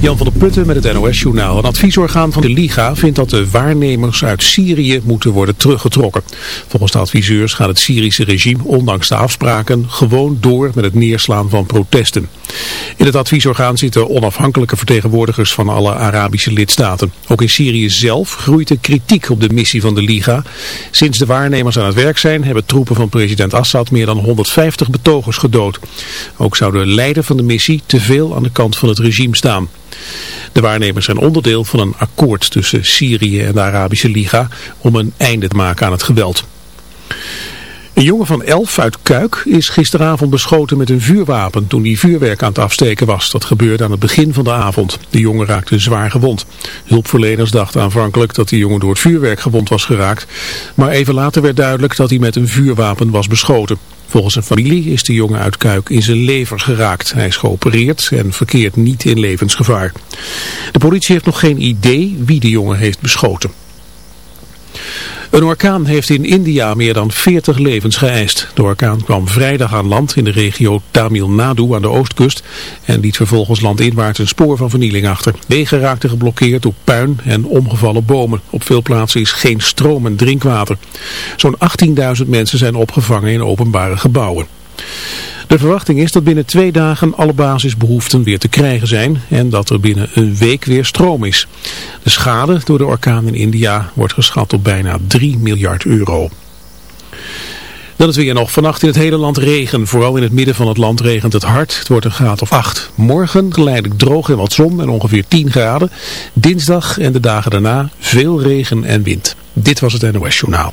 Jan van der Putten met het NOS-journaal. Een adviesorgaan van de Liga vindt dat de waarnemers uit Syrië moeten worden teruggetrokken. Volgens de adviseurs gaat het Syrische regime, ondanks de afspraken, gewoon door met het neerslaan van protesten. In het adviesorgaan zitten onafhankelijke vertegenwoordigers van alle Arabische lidstaten. Ook in Syrië zelf groeit de kritiek op de missie van de Liga. Sinds de waarnemers aan het werk zijn, hebben troepen van president Assad meer dan 150 betogers gedood. Ook zou de leider van de missie te veel aan de kant van het regime staan. De waarnemers zijn onderdeel van een akkoord tussen Syrië en de Arabische Liga om een einde te maken aan het geweld. Een jongen van elf uit Kuik is gisteravond beschoten met een vuurwapen toen hij vuurwerk aan het afsteken was. Dat gebeurde aan het begin van de avond. De jongen raakte zwaar gewond. Hulpverleners dachten aanvankelijk dat de jongen door het vuurwerk gewond was geraakt. Maar even later werd duidelijk dat hij met een vuurwapen was beschoten. Volgens zijn familie is de jongen uit Kuik in zijn lever geraakt. Hij is geopereerd en verkeert niet in levensgevaar. De politie heeft nog geen idee wie de jongen heeft beschoten. Een orkaan heeft in India meer dan 40 levens geëist. De orkaan kwam vrijdag aan land in de regio Tamil Nadu aan de oostkust en liet vervolgens landinwaarts een spoor van vernieling achter. Wegen raakten geblokkeerd door puin en omgevallen bomen. Op veel plaatsen is geen stroom en drinkwater. Zo'n 18.000 mensen zijn opgevangen in openbare gebouwen. De verwachting is dat binnen twee dagen alle basisbehoeften weer te krijgen zijn en dat er binnen een week weer stroom is. De schade door de orkaan in India wordt geschat op bijna 3 miljard euro. Dan het weer nog. Vannacht in het hele land regen. Vooral in het midden van het land regent het hard. Het wordt een graad of 8. Morgen geleidelijk droog en wat zon en ongeveer 10 graden. Dinsdag en de dagen daarna veel regen en wind. Dit was het NOS Journaal.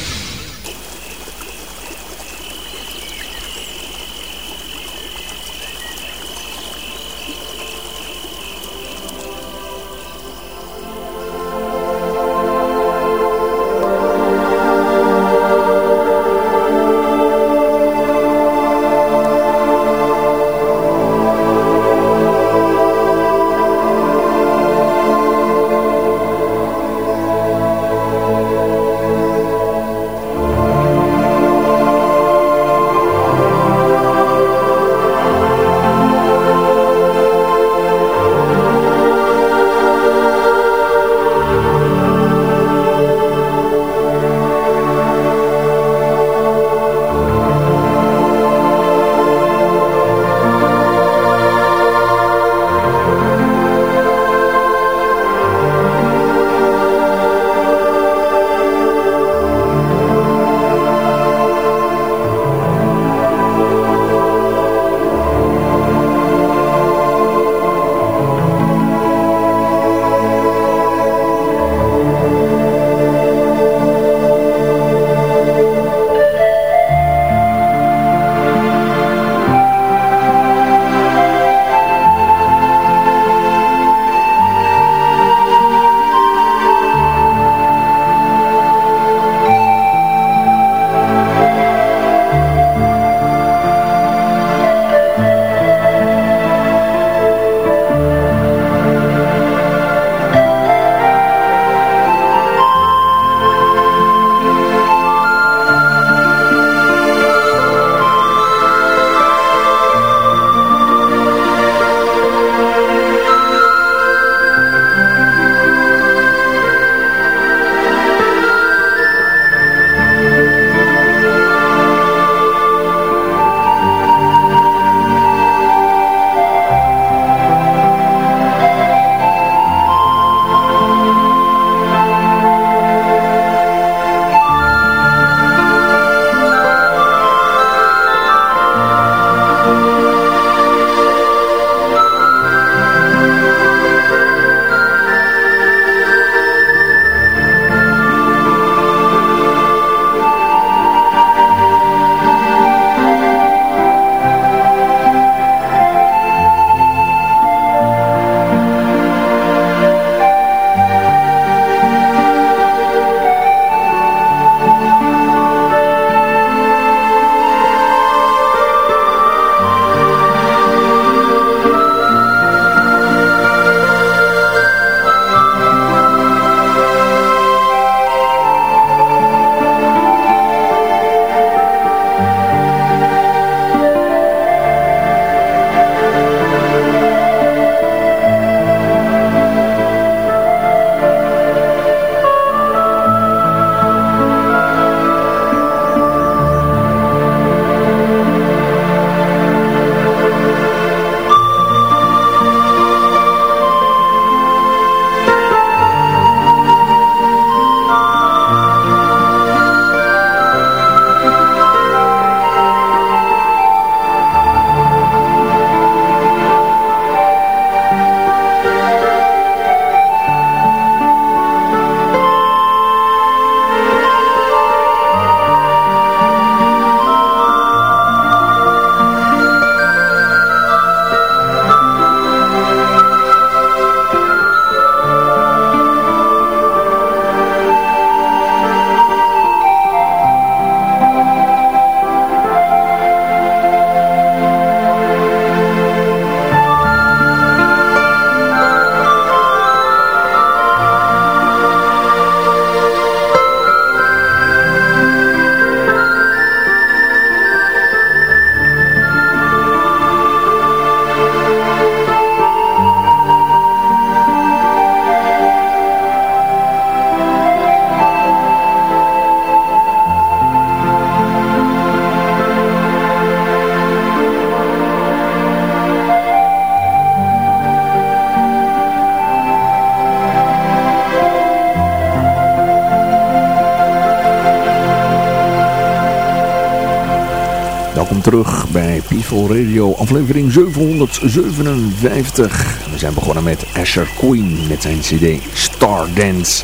Aflevering 757. We zijn begonnen met Asher Queen met zijn cd Stardance.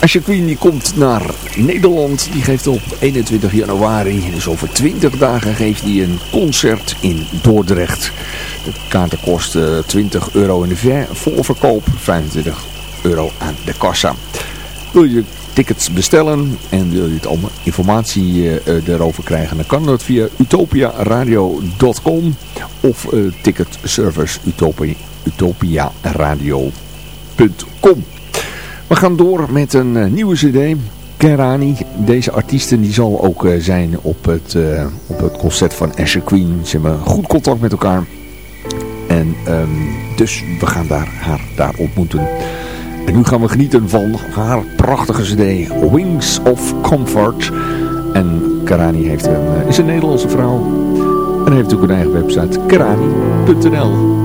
Asher Queen die komt naar Nederland, die geeft op 21 januari, dus over 20 dagen geeft hij een concert in Dordrecht. De kaarten kosten 20 euro in de voorverkoop, 25 euro aan de kassa. Wil je tickets bestellen en wil je het allemaal informatie uh, erover krijgen, dan kan dat via utopiaradio.com of uh, ticketservice utopia, utopiaradio.com. We gaan door met een nieuwe cd. Kerani, deze artiesten die zal ook zijn op het, op het concert van Asher Queen. Ze hebben goed contact met elkaar. En um, dus we gaan daar, haar daar ontmoeten. En nu gaan we genieten van haar prachtige cd Wings of Comfort. En Karani heeft een, is een Nederlandse vrouw. En heeft ook een eigen website, karani.nl.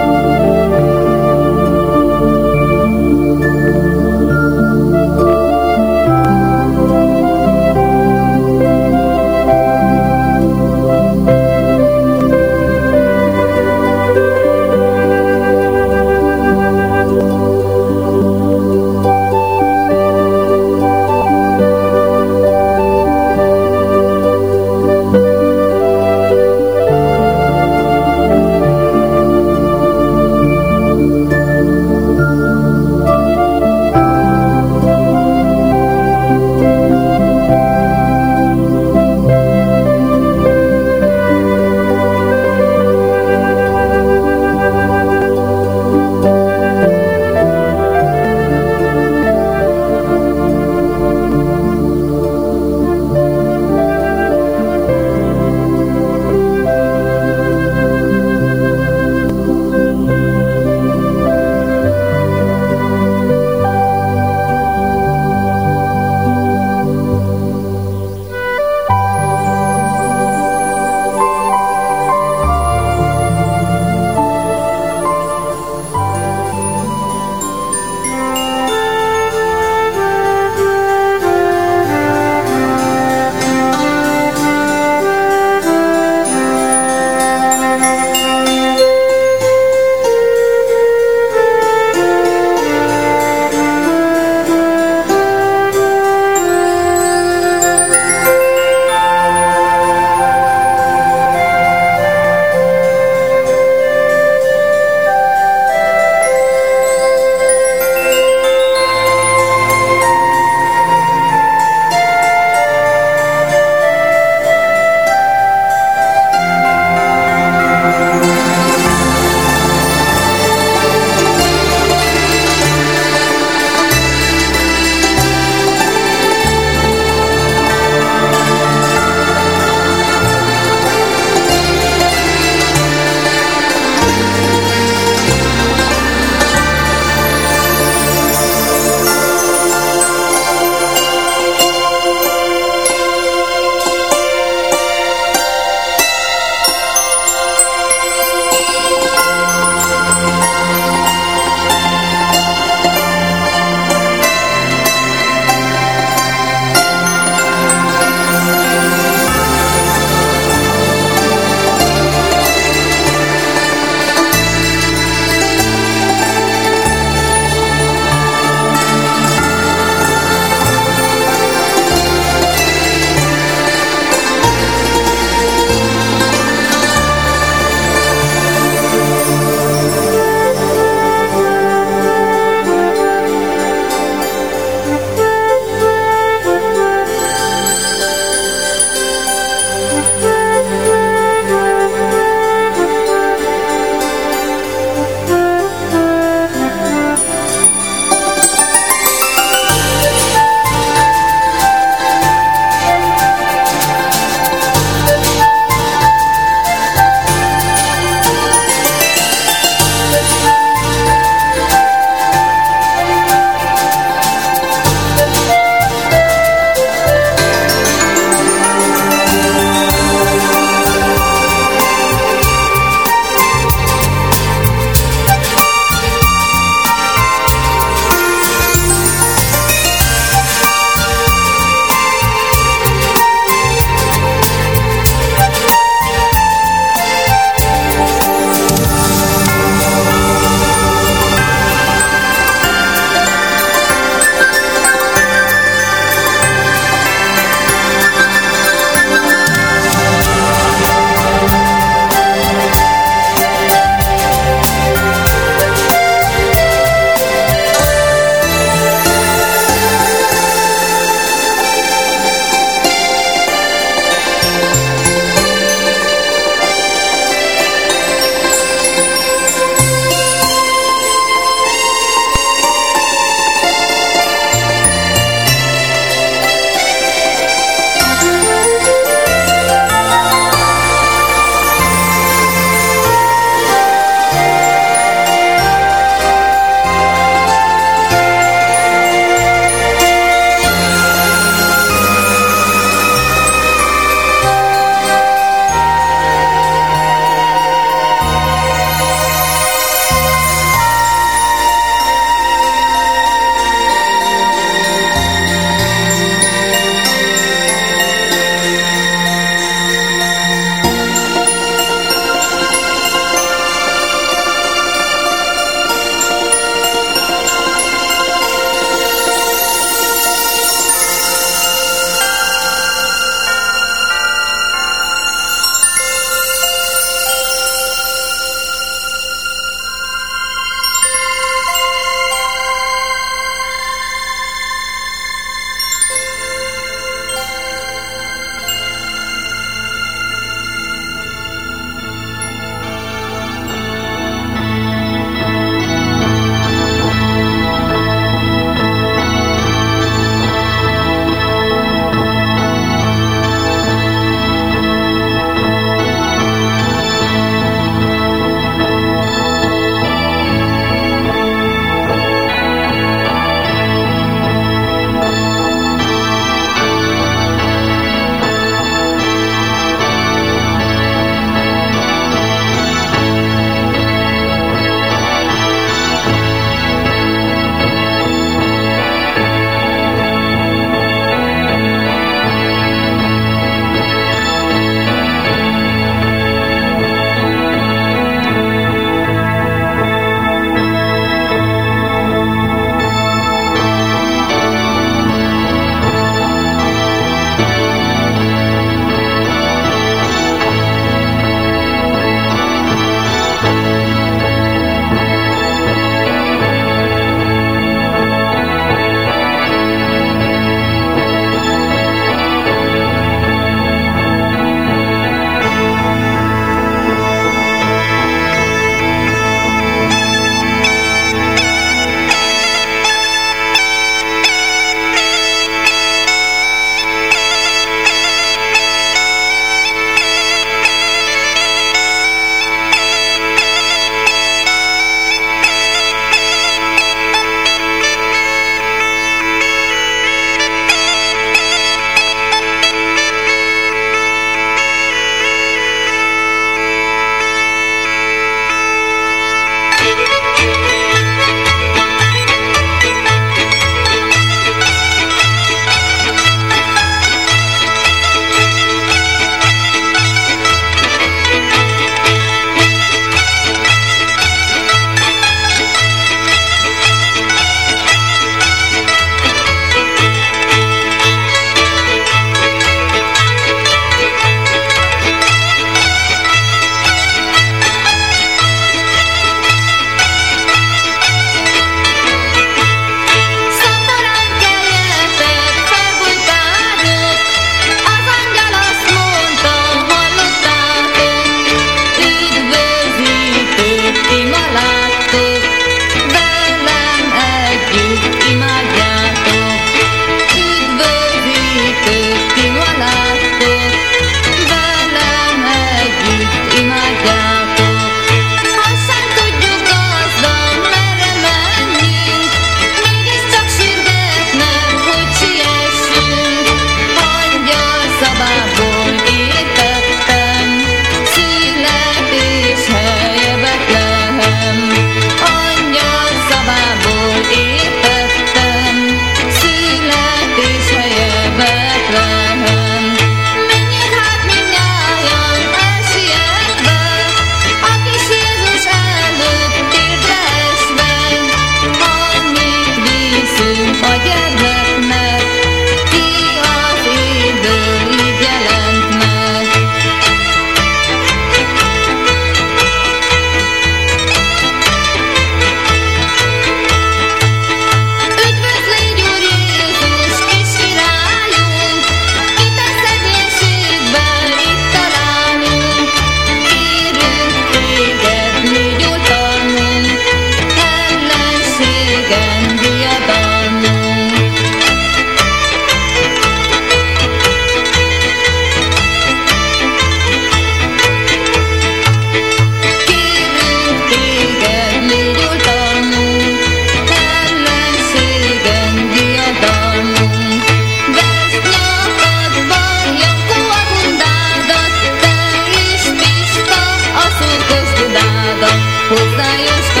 узнаешь,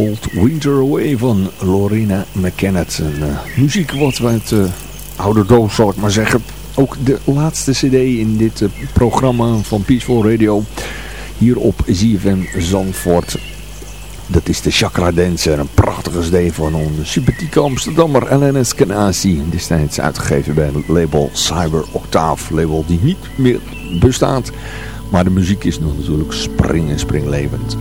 Cold Winter Away van Lorena McKennet. Een, uh, muziek wat we uit uh, oude doos, zal ik maar zeggen. Ook de laatste cd in dit uh, programma van Peaceful Radio. Hier op ZFM Zandvoort. Dat is de Chakra Dancer. Een prachtige cd van onze sympathieke Amsterdammer LNS Canasi. Destijds uitgegeven bij het label Cyber Octave. Label die niet meer bestaat. Maar de muziek is nog natuurlijk spring en springlevend.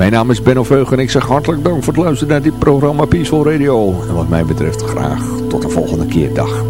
Mijn naam is Benno Veug en ik zeg hartelijk dank voor het luisteren naar dit programma Peaceful Radio. En wat mij betreft graag tot de volgende keer. Dag.